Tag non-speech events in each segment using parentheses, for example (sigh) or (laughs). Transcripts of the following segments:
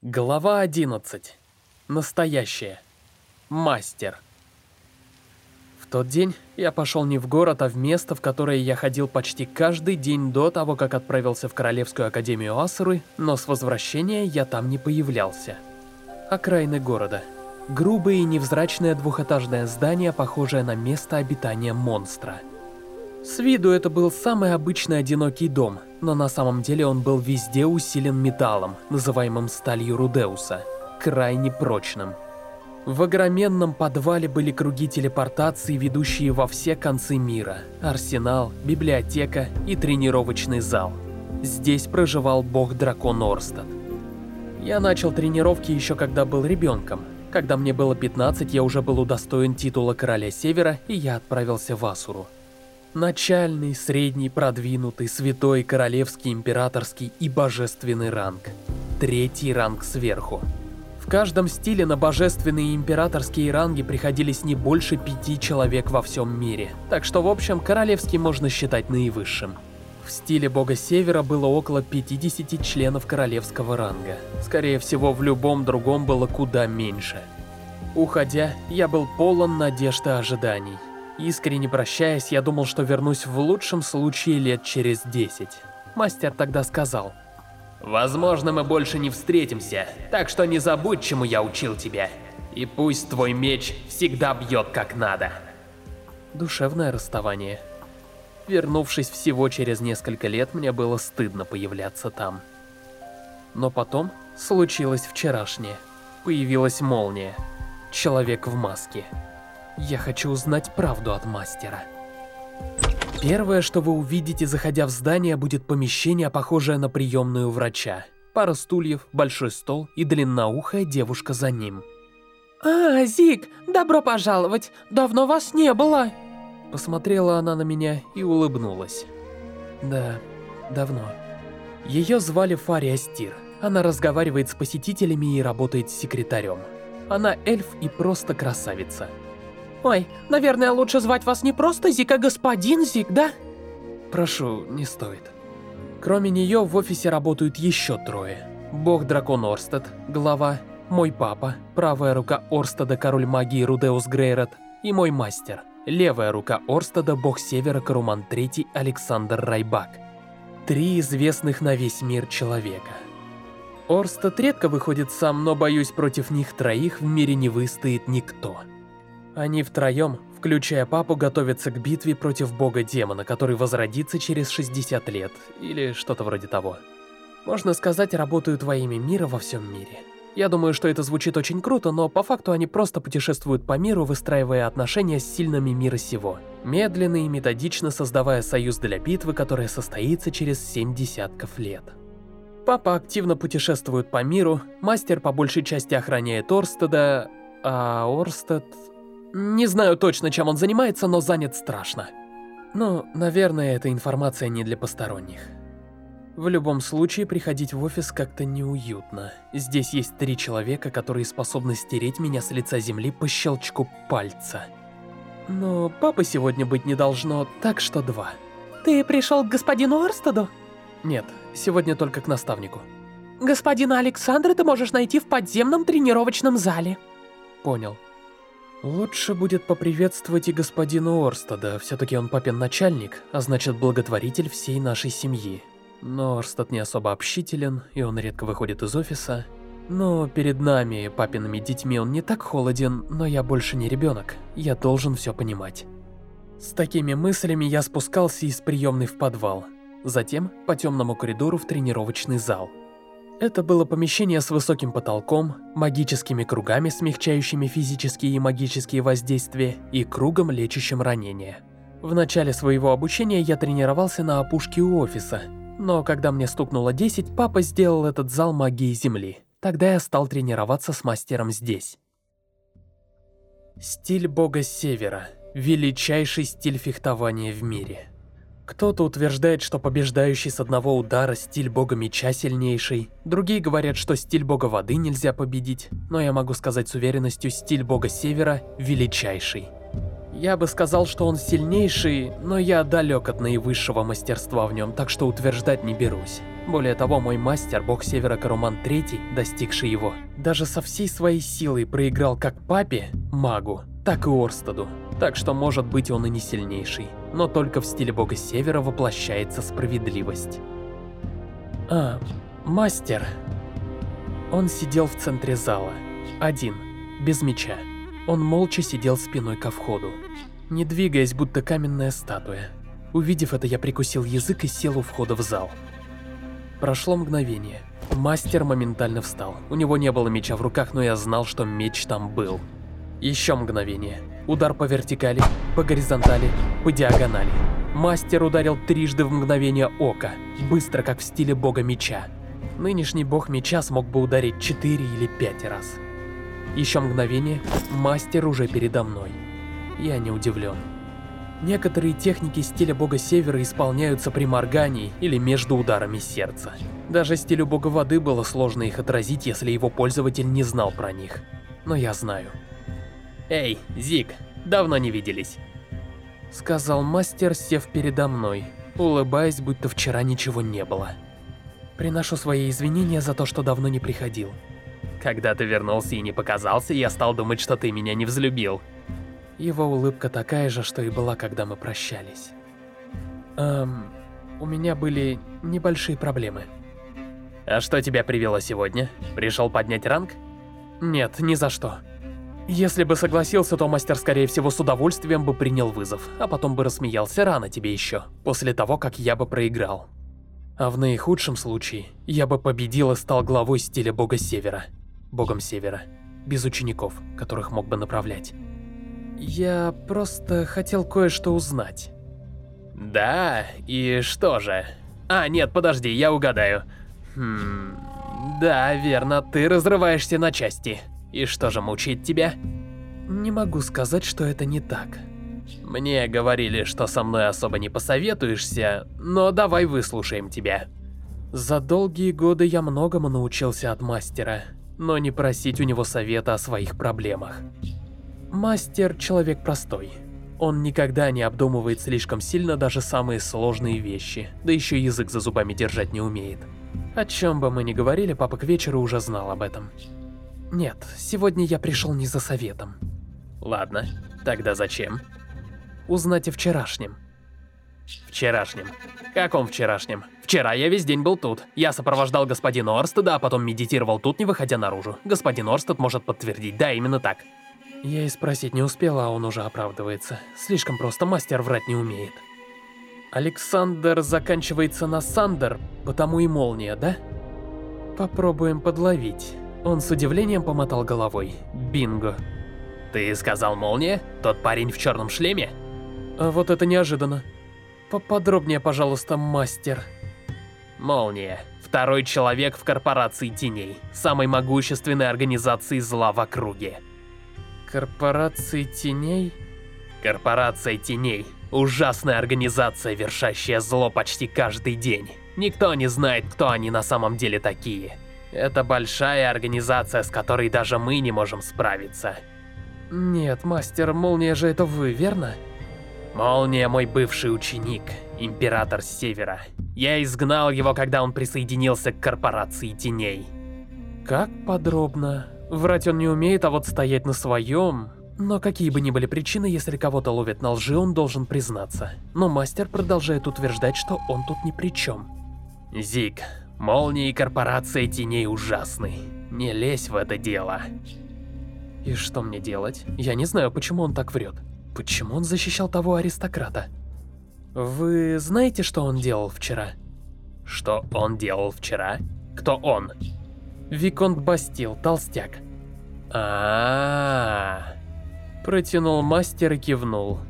Глава 11. Настоящее. Мастер. В тот день я пошел не в город, а в место, в которое я ходил почти каждый день до того, как отправился в Королевскую Академию Асуры, но с возвращения я там не появлялся. Окраины города. Грубое и невзрачное двухэтажное здание, похожее на место обитания монстра. С виду это был самый обычный одинокий дом, но на самом деле он был везде усилен металлом, называемым сталью Рудеуса, крайне прочным. В огроменном подвале были круги телепортации, ведущие во все концы мира, арсенал, библиотека и тренировочный зал. Здесь проживал бог-дракон Орстад. Я начал тренировки еще когда был ребенком. Когда мне было 15, я уже был удостоен титула Короля Севера, и я отправился в Асуру. Начальный, средний, продвинутый, святой, королевский, императорский и божественный ранг. Третий ранг сверху. В каждом стиле на божественные и императорские ранги приходились не больше пяти человек во всем мире, так что в общем королевский можно считать наивысшим. В стиле бога Севера было около 50 членов королевского ранга. Скорее всего, в любом другом было куда меньше. Уходя, я был полон надежд и ожиданий. Искренне прощаясь, я думал, что вернусь в лучшем случае лет через 10. Мастер тогда сказал, «Возможно, мы больше не встретимся, так что не забудь, чему я учил тебя. И пусть твой меч всегда бьет как надо». Душевное расставание. Вернувшись всего через несколько лет, мне было стыдно появляться там. Но потом случилось вчерашнее. Появилась молния. Человек в маске. Я хочу узнать правду от мастера. Первое, что вы увидите, заходя в здание, будет помещение, похожее на приемную врача. Пара стульев, большой стол и длинноухая девушка за ним. «А, Зик, добро пожаловать! Давно вас не было!» Посмотрела она на меня и улыбнулась. Да, давно. Ее звали Фария Стир. Она разговаривает с посетителями и работает секретарем. Она эльф и просто красавица. Ой, наверное, лучше звать вас не просто Зик, а господин Зик, да? Прошу, не стоит. Кроме нее в офисе работают еще трое. Бог-дракон Орстед, глава, мой папа, правая рука Орстеда, король магии Рудеус Грейрот, и мой мастер, левая рука Орстеда, бог севера Каруман III Александр Райбак. Три известных на весь мир человека. Орстед редко выходит сам, но боюсь, против них троих в мире не выстоит никто. Они втроем, включая папу, готовятся к битве против бога-демона, который возродится через 60 лет, или что-то вроде того. Можно сказать, работают во имя мира во всем мире. Я думаю, что это звучит очень круто, но по факту они просто путешествуют по миру, выстраивая отношения с сильными мира сего. Медленно и методично создавая союз для битвы, которая состоится через 7 десятков лет. Папа активно путешествует по миру, мастер по большей части охраняет Орстеда, а Орстед... Не знаю точно, чем он занимается, но занят страшно. Ну, наверное, эта информация не для посторонних. В любом случае, приходить в офис как-то неуютно. Здесь есть три человека, которые способны стереть меня с лица земли по щелчку пальца. Но папы сегодня быть не должно, так что два. Ты пришел к господину Орстеду? Нет, сегодня только к наставнику. Господина Александра ты можешь найти в подземном тренировочном зале. Понял. Лучше будет поприветствовать и господина Орстада, все-таки он папин начальник, а значит благотворитель всей нашей семьи. Но Орстад не особо общителен, и он редко выходит из офиса. Но перед нами, папиными детьми, он не так холоден, но я больше не ребенок, я должен все понимать. С такими мыслями я спускался из приемной в подвал, затем по темному коридору в тренировочный зал. Это было помещение с высоким потолком, магическими кругами, смягчающими физические и магические воздействия, и кругом, лечащим ранения. В начале своего обучения я тренировался на опушке у офиса, но когда мне стукнуло 10, папа сделал этот зал магии Земли. Тогда я стал тренироваться с мастером здесь. Стиль бога Севера. Величайший стиль фехтования в мире. Кто-то утверждает, что побеждающий с одного удара стиль бога меча сильнейший, другие говорят, что стиль бога воды нельзя победить, но я могу сказать с уверенностью, стиль бога севера величайший. Я бы сказал, что он сильнейший, но я далек от наивысшего мастерства в нем, так что утверждать не берусь. Более того, мой мастер, бог Севера Каруман III, достигший его, даже со всей своей силой проиграл как папе, магу, так и Орстаду. Так что может быть он и не сильнейший, но только в стиле бога Севера воплощается справедливость. А, мастер. Он сидел в центре зала, один, без меча. Он молча сидел спиной ко входу, не двигаясь, будто каменная статуя. Увидев это, я прикусил язык и сел у входа в зал. Прошло мгновение. Мастер моментально встал. У него не было меча в руках, но я знал, что меч там был. Еще мгновение. Удар по вертикали, по горизонтали, по диагонали. Мастер ударил трижды в мгновение ока, быстро, как в стиле бога меча. Нынешний бог меча смог бы ударить четыре или пять раз. Еще мгновение, мастер уже передо мной. Я не удивлен. Некоторые техники стиля бога Севера исполняются при моргании или между ударами сердца. Даже стилю бога воды было сложно их отразить, если его пользователь не знал про них. Но я знаю. «Эй, Зик, давно не виделись», — сказал мастер, сев передо мной, улыбаясь, будто вчера ничего не было. Приношу свои извинения за то, что давно не приходил. Когда ты вернулся и не показался, я стал думать, что ты меня не взлюбил. Его улыбка такая же, что и была, когда мы прощались. Эм, у меня были небольшие проблемы. А что тебя привело сегодня? Пришел поднять ранг? Нет, ни за что. Если бы согласился, то мастер, скорее всего, с удовольствием бы принял вызов, а потом бы рассмеялся рано тебе еще, после того, как я бы проиграл. А в наихудшем случае, я бы победил и стал главой стиля бога Севера. Богом Севера. Без учеников, которых мог бы направлять. Я просто хотел кое-что узнать. Да? И что же? А, нет, подожди, я угадаю. Хм... Да, верно, ты разрываешься на части. И что же мучает тебя? Не могу сказать, что это не так. Мне говорили, что со мной особо не посоветуешься, но давай выслушаем тебя. За долгие годы я многому научился от мастера, но не просить у него совета о своих проблемах. Мастер – человек простой. Он никогда не обдумывает слишком сильно даже самые сложные вещи, да еще язык за зубами держать не умеет. О чем бы мы ни говорили, папа к вечеру уже знал об этом. Нет, сегодня я пришел не за советом. Ладно, тогда зачем? Узнать о вчерашнем. Вчерашнем? Каком вчерашнем? Вчера я весь день был тут. Я сопровождал господина Орстеда, а потом медитировал тут, не выходя наружу. Господин Орстед может подтвердить, да, именно так. Я и спросить не успела, а он уже оправдывается. Слишком просто, мастер врать не умеет. Александр заканчивается на Сандер, потому и молния, да? Попробуем подловить. Он с удивлением помотал головой. Бинго. Ты сказал молния? Тот парень в черном шлеме? А вот это неожиданно. Поподробнее, пожалуйста, мастер. Молния. Второй человек в корпорации теней. Самой могущественной организации зла в округе. Корпорации теней? Корпорация теней. Ужасная организация, вершащая зло почти каждый день. Никто не знает, кто они на самом деле такие. Это большая организация, с которой даже мы не можем справиться. Нет, мастер, Молния же это вы, верно? Молния мой бывший ученик, Император Севера. Я изгнал его, когда он присоединился к Корпорации Теней. Как подробно? Врать он не умеет, а вот стоять на своем... Но какие бы ни были причины, если кого-то ловят на лжи, он должен признаться. Но мастер продолжает утверждать, что он тут ни при чем. Зиг, молнии и корпорация теней ужасны. Не лезь в это дело. И что мне делать? Я не знаю, почему он так врет. Почему он защищал того аристократа? Вы знаете, что он делал вчера? Что он делал вчера? Кто он? Виконт Бастил, толстяк. а, -а, -а. Протянул мастер и кивнул.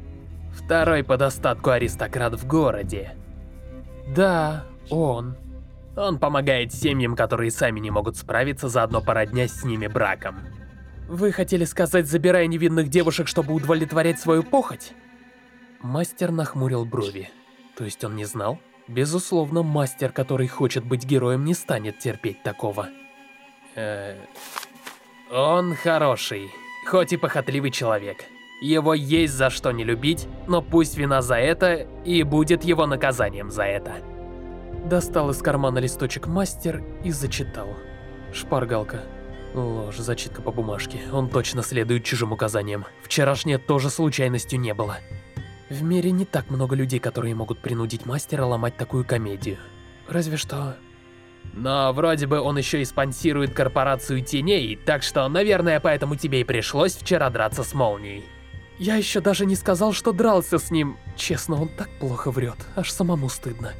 Второй по достатку аристократ в городе. Да, он. Он помогает семьям, которые сами не могут справиться, заодно породнясь с ними браком. Вы хотели сказать, забирая невинных девушек, чтобы удовлетворять свою похоть? Мастер нахмурил брови. То есть он не знал? Безусловно, мастер, который хочет быть героем, не станет терпеть такого. Э, он хороший, хоть и похотливый человек. Его есть за что не любить, но пусть вина за это и будет его наказанием за это. Достал из кармана листочек мастер и зачитал. Шпаргалка. Ложь, зачитка по бумажке. Он точно следует чужим указаниям. Вчерашнее тоже случайностью не было. В мире не так много людей, которые могут принудить мастера ломать такую комедию. Разве что... Но вроде бы он еще и спонсирует корпорацию теней, так что, наверное, поэтому тебе и пришлось вчера драться с молнией. Я еще даже не сказал, что дрался с ним. Честно, он так плохо врет, аж самому стыдно.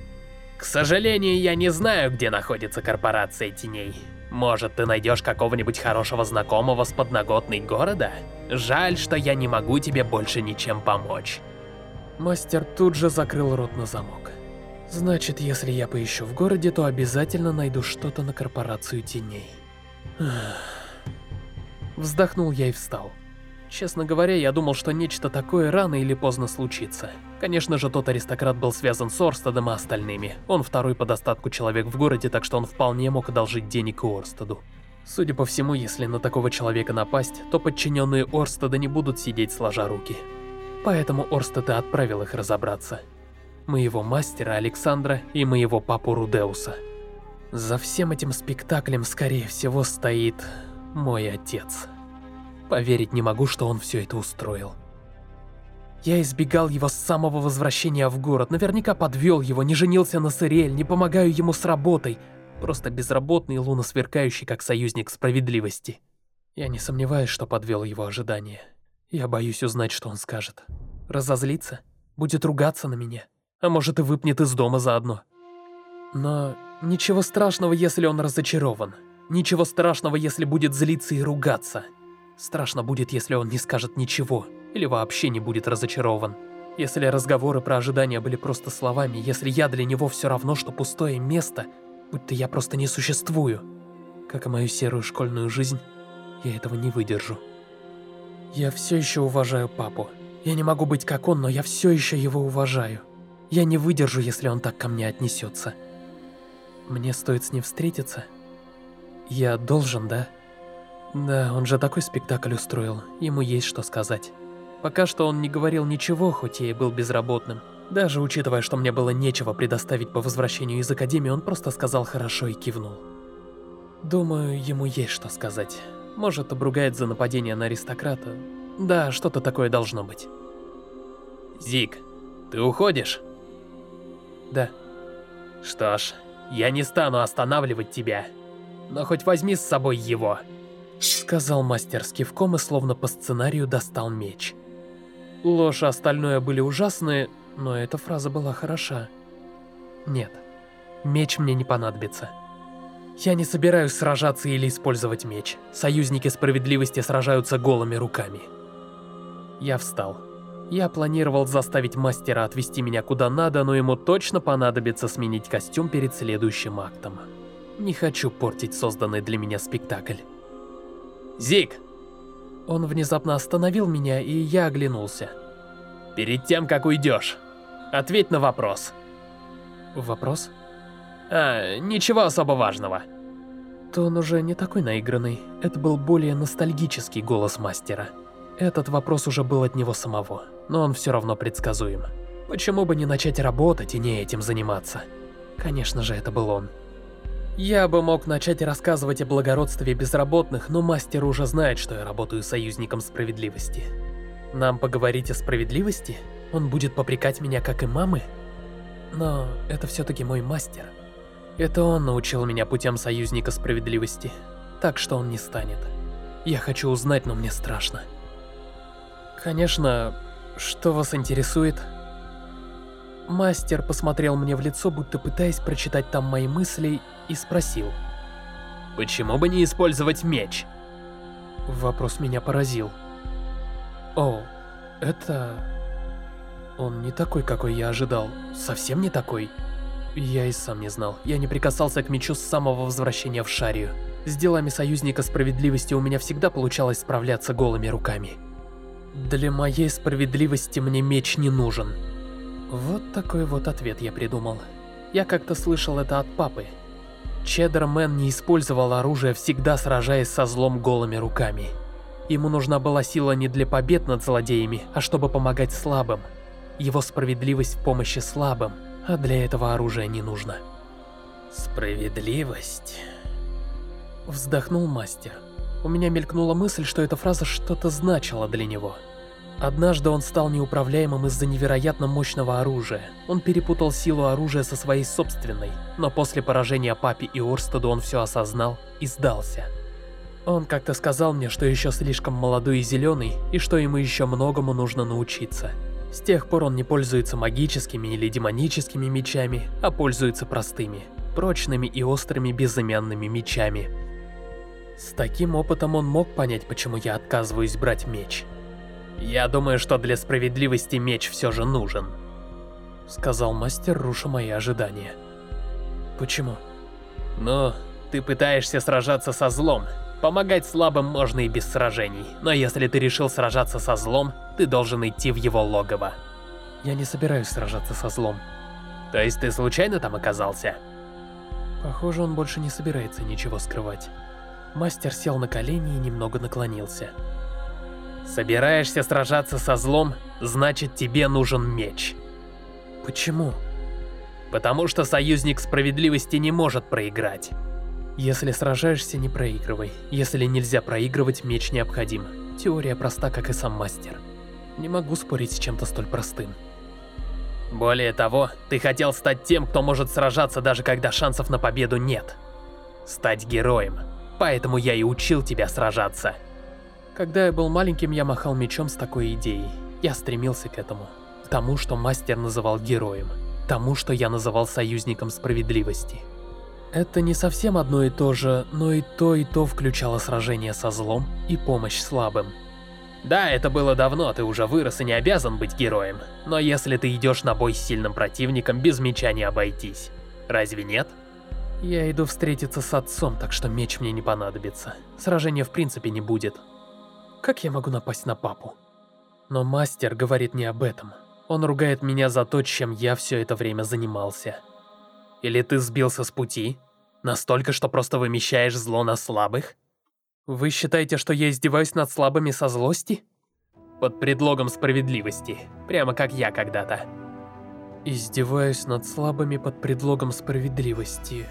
К сожалению, я не знаю, где находится корпорация теней. Может, ты найдешь какого-нибудь хорошего знакомого с подноготной города? Жаль, что я не могу тебе больше ничем помочь. Мастер тут же закрыл рот на замок. Значит, если я поищу в городе, то обязательно найду что-то на корпорацию теней. Вздохнул я и встал. Честно говоря, я думал, что нечто такое рано или поздно случится. Конечно же, тот аристократ был связан с Орстедом и остальными. Он второй по достатку человек в городе, так что он вполне мог одолжить денег Орстеду. Судя по всему, если на такого человека напасть, то подчиненные Орстеда не будут сидеть сложа руки. Поэтому Орстед и отправил их разобраться. Моего мастера Александра и моего папу Рудеуса. За всем этим спектаклем, скорее всего, стоит мой отец. Поверить не могу, что он все это устроил. Я избегал его с самого возвращения в город, наверняка подвел его, не женился на Сириэль, не помогаю ему с работой. Просто безработный, луна сверкающий, как союзник справедливости. Я не сомневаюсь, что подвел его ожидания. Я боюсь узнать, что он скажет. Разозлится? Будет ругаться на меня? А может и выпнет из дома заодно? Но ничего страшного, если он разочарован. Ничего страшного, если будет злиться и ругаться. Страшно будет, если он не скажет ничего, или вообще не будет разочарован. Если разговоры про ожидания были просто словами, если я для него все равно, что пустое место, будто я просто не существую. Как и мою серую школьную жизнь, я этого не выдержу. Я все еще уважаю папу. Я не могу быть как он, но я все еще его уважаю. Я не выдержу, если он так ко мне отнесется. Мне стоит с ним встретиться? Я должен, да? Да, он же такой спектакль устроил, ему есть что сказать. Пока что он не говорил ничего, хоть я и был безработным. Даже учитывая, что мне было нечего предоставить по возвращению из Академии, он просто сказал хорошо и кивнул. Думаю, ему есть что сказать. Может, обругает за нападение на аристократа. Да, что-то такое должно быть. Зик, ты уходишь? Да. Что ж, я не стану останавливать тебя. Но хоть возьми с собой его. Сказал мастер с кивком и словно по сценарию достал меч. Ложь и остальное были ужасные, но эта фраза была хороша. Нет, меч мне не понадобится. Я не собираюсь сражаться или использовать меч. Союзники справедливости сражаются голыми руками. Я встал. Я планировал заставить мастера отвести меня куда надо, но ему точно понадобится сменить костюм перед следующим актом. Не хочу портить созданный для меня спектакль. Зик! Он внезапно остановил меня, и я оглянулся. Перед тем, как уйдешь, ответь на вопрос. Вопрос? А, ничего особо важного. То он уже не такой наигранный. Это был более ностальгический голос мастера. Этот вопрос уже был от него самого, но он все равно предсказуем. Почему бы не начать работать и не этим заниматься? Конечно же, это был он. Я бы мог начать рассказывать о благородстве безработных, но мастер уже знает, что я работаю союзником справедливости. Нам поговорить о справедливости? Он будет попрекать меня, как и мамы? Но это все-таки мой мастер. Это он научил меня путем союзника справедливости, так что он не станет. Я хочу узнать, но мне страшно. Конечно, что вас интересует? Мастер посмотрел мне в лицо, будто пытаясь прочитать там мои мысли, и спросил. «Почему бы не использовать меч?» Вопрос меня поразил. О, это... Он не такой, какой я ожидал. Совсем не такой. Я и сам не знал. Я не прикасался к мечу с самого возвращения в Шарию. С делами Союзника Справедливости у меня всегда получалось справляться голыми руками. Для моей справедливости мне меч не нужен. Вот такой вот ответ я придумал. Я как-то слышал это от папы. Чеддермен не использовал оружие, всегда сражаясь со злом голыми руками. Ему нужна была сила не для побед над злодеями, а чтобы помогать слабым. Его справедливость в помощи слабым, а для этого оружия не нужно. Справедливость. Вздохнул мастер. У меня мелькнула мысль, что эта фраза что-то значила для него. Однажды он стал неуправляемым из-за невероятно мощного оружия. Он перепутал силу оружия со своей собственной, но после поражения папе и Орстеду он все осознал и сдался. Он как-то сказал мне, что еще слишком молодой и зеленый, и что ему еще многому нужно научиться. С тех пор он не пользуется магическими или демоническими мечами, а пользуется простыми, прочными и острыми безымянными мечами. С таким опытом он мог понять, почему я отказываюсь брать меч. «Я думаю, что для справедливости меч все же нужен», — сказал мастер, руша мои ожидания. «Почему?» «Ну, ты пытаешься сражаться со злом. Помогать слабым можно и без сражений, но если ты решил сражаться со злом, ты должен идти в его логово». «Я не собираюсь сражаться со злом». «То есть ты случайно там оказался?» Похоже, он больше не собирается ничего скрывать. Мастер сел на колени и немного наклонился. Собираешься сражаться со злом, значит тебе нужен меч. Почему? Потому что союзник справедливости не может проиграть. Если сражаешься, не проигрывай. Если нельзя проигрывать, меч необходим. Теория проста, как и сам мастер. Не могу спорить с чем-то столь простым. Более того, ты хотел стать тем, кто может сражаться, даже когда шансов на победу нет. Стать героем. Поэтому я и учил тебя сражаться. Когда я был маленьким, я махал мечом с такой идеей. Я стремился к этому. К тому, что мастер называл героем. Тому, что я называл союзником справедливости. Это не совсем одно и то же, но и то, и то включало сражение со злом и помощь слабым. Да, это было давно, ты уже вырос и не обязан быть героем. Но если ты идешь на бой с сильным противником, без меча не обойтись. Разве нет? Я иду встретиться с отцом, так что меч мне не понадобится. Сражения в принципе не будет. Как я могу напасть на папу? Но мастер говорит не об этом. Он ругает меня за то, чем я все это время занимался. Или ты сбился с пути? Настолько, что просто вымещаешь зло на слабых? Вы считаете, что я издеваюсь над слабыми со злости? Под предлогом справедливости, прямо как я когда-то. Издеваюсь над слабыми под предлогом справедливости.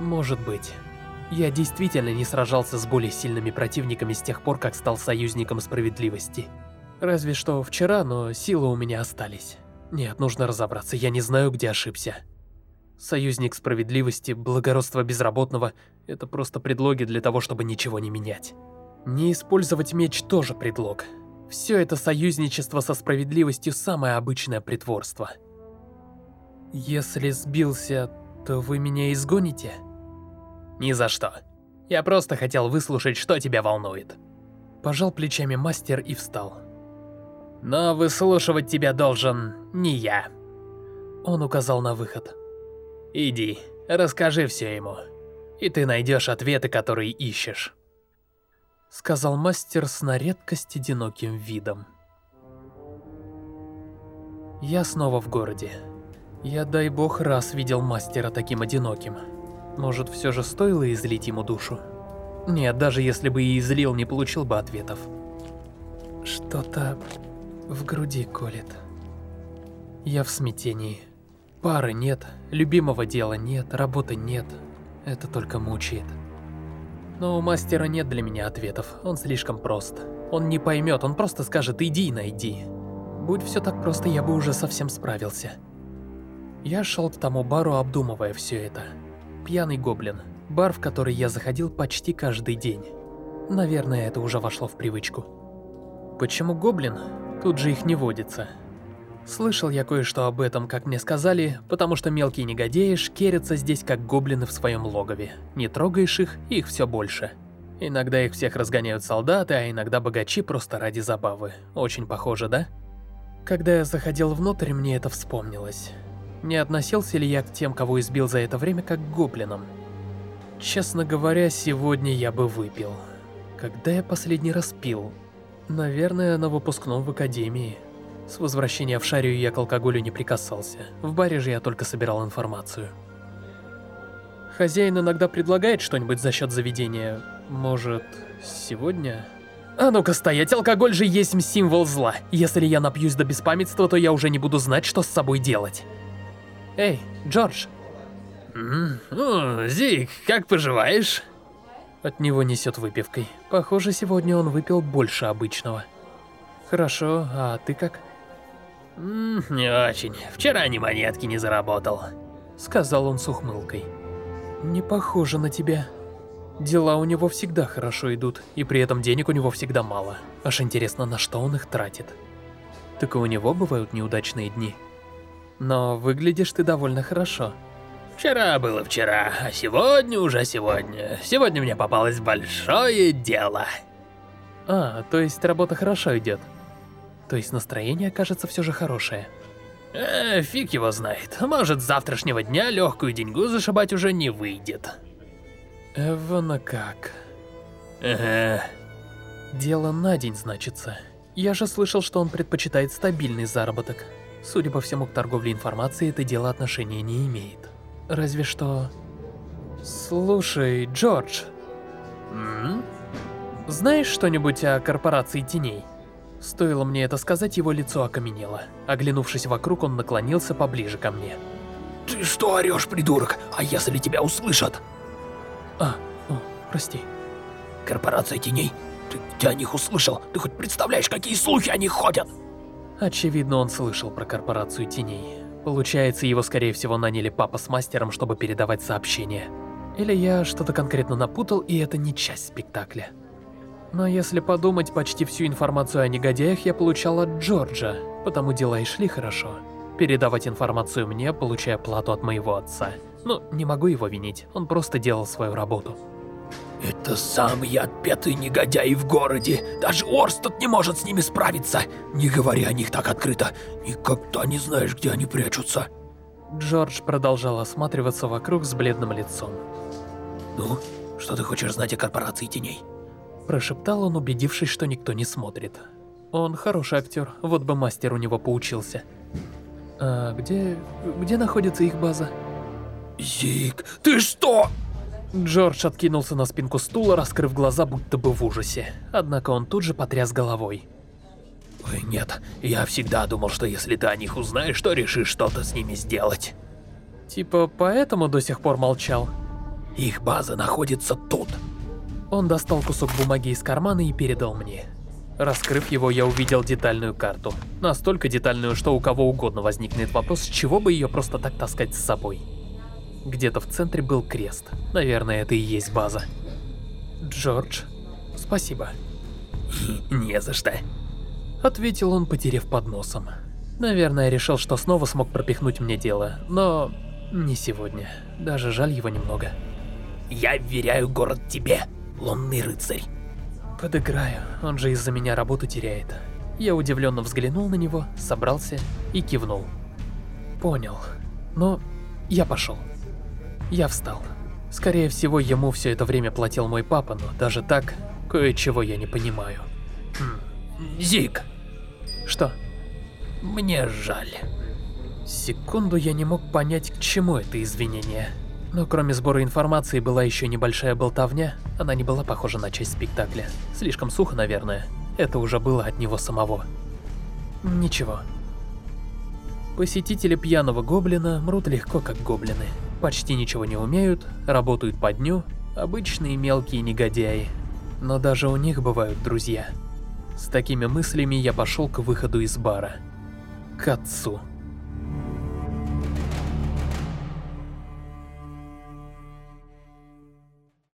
Может быть. Я действительно не сражался с более сильными противниками с тех пор, как стал союзником справедливости. Разве что вчера, но силы у меня остались. Нет, нужно разобраться, я не знаю, где ошибся. Союзник справедливости, благородство безработного – это просто предлоги для того, чтобы ничего не менять. Не использовать меч тоже предлог. Все это союзничество со справедливостью – самое обычное притворство. Если сбился, то вы меня изгоните? Ни за что. Я просто хотел выслушать, что тебя волнует. Пожал плечами мастер и встал. Но выслушивать тебя должен не я. Он указал на выход. Иди, расскажи все ему. И ты найдешь ответы, которые ищешь. Сказал мастер с на редкость одиноким видом. Я снова в городе. Я, дай бог, раз видел мастера таким одиноким. Может, все же стоило излить ему душу? Нет, даже если бы и излил, не получил бы ответов. Что-то в груди колет. Я в смятении. Пары нет, любимого дела нет, работы нет. Это только мучает. Но у мастера нет для меня ответов, он слишком прост. Он не поймет, он просто скажет «иди и найди». Будь все так просто, я бы уже совсем справился. Я шел к тому бару, обдумывая все это. Пьяный гоблин. Бар, в который я заходил почти каждый день. Наверное, это уже вошло в привычку. Почему гоблин? Тут же их не водится. Слышал я кое-что об этом, как мне сказали, потому что мелкие негодяи шкерятся здесь как гоблины в своем логове. Не трогаешь их, их все больше. Иногда их всех разгоняют солдаты, а иногда богачи просто ради забавы. Очень похоже, да? Когда я заходил внутрь, мне это вспомнилось. Не относился ли я к тем, кого избил за это время, как к гоблинам? Честно говоря, сегодня я бы выпил. Когда я последний раз пил? Наверное, на выпускном в академии. С возвращения в Шарию я к алкоголю не прикасался. В баре же я только собирал информацию. Хозяин иногда предлагает что-нибудь за счет заведения. Может, сегодня... А ну-ка стоять, алкоголь же есть символ зла. Если я напьюсь до беспамятства, то я уже не буду знать, что с собой делать. Эй, Джордж. О, Зик, как поживаешь? От него несет выпивкой. Похоже, сегодня он выпил больше обычного. Хорошо, а ты как? не очень. Вчера ни монетки не заработал. Сказал он с ухмылкой. Не похоже на тебя. Дела у него всегда хорошо идут, и при этом денег у него всегда мало. Аж интересно, на что он их тратит. Так и у него бывают неудачные дни. Но выглядишь ты довольно хорошо. Вчера было вчера, а сегодня уже сегодня. Сегодня мне попалось большое дело. А, то есть работа хорошо идет. То есть настроение, кажется, все же хорошее. Э, фиг его знает. Может, с завтрашнего дня легкую деньгу зашибать уже не выйдет. Эвана как? Ага. Дело на день, значится. Я же слышал, что он предпочитает стабильный заработок. Судя по всему, к торговле информацией это дело отношения не имеет. Разве что... Слушай, Джордж. М? Знаешь что-нибудь о корпорации теней? Стоило мне это сказать, его лицо окаменело. Оглянувшись вокруг, он наклонился поближе ко мне. Ты что орешь, придурок? А если тебя услышат? А, о, прости. Корпорация теней? Ты, ты о них услышал? Ты хоть представляешь, какие слухи о них ходят? Очевидно, он слышал про корпорацию теней. Получается, его, скорее всего, наняли папа с мастером, чтобы передавать сообщения. Или я что-то конкретно напутал, и это не часть спектакля. Но если подумать, почти всю информацию о негодяях я получал от Джорджа, потому дела и шли хорошо. Передавать информацию мне, получая плату от моего отца. Ну, не могу его винить, он просто делал свою работу. Это самые отпетые негодяи в городе. Даже Орстед не может с ними справиться. Не говори о них так открыто. Никогда не знаешь, где они прячутся. Джордж продолжал осматриваться вокруг с бледным лицом. Ну, что ты хочешь знать о корпорации теней? Прошептал он, убедившись, что никто не смотрит. Он хороший актер, вот бы мастер у него поучился. А где... где находится их база? Зик, ты что? Джордж откинулся на спинку стула, раскрыв глаза, будто бы в ужасе. Однако он тут же потряс головой. Ой, нет, я всегда думал, что если ты о них узнаешь, то решишь что-то с ними сделать. Типа поэтому до сих пор молчал? Их база находится тут. Он достал кусок бумаги из кармана и передал мне. Раскрыв его, я увидел детальную карту. Настолько детальную, что у кого угодно возникнет вопрос, с чего бы ее просто так таскать с собой. Где-то в центре был крест. Наверное, это и есть база. Джордж, спасибо. (laughs) Не за что. Ответил он, потеряв под носом. Наверное, решил, что снова смог пропихнуть мне дело, но не сегодня. Даже жаль его немного. Я вверяю город тебе лунный рыцарь. Подыграю, он же из-за меня работу теряет. Я удивленно взглянул на него, собрался и кивнул. Понял. Но я пошел. Я встал. Скорее всего, ему все это время платил мой папа, но даже так, кое-чего я не понимаю. Хм. Зик. Что? Мне жаль. Секунду я не мог понять, к чему это извинение. Но кроме сбора информации была еще небольшая болтовня, она не была похожа на часть спектакля. Слишком сухо, наверное. Это уже было от него самого. Ничего. Посетители пьяного гоблина мрут легко, как гоблины. Почти ничего не умеют, работают по дню, обычные мелкие негодяи. Но даже у них бывают друзья. С такими мыслями я пошел к выходу из бара. К отцу.